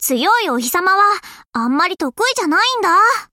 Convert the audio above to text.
強いお日様はあんまり得意じゃないんだ。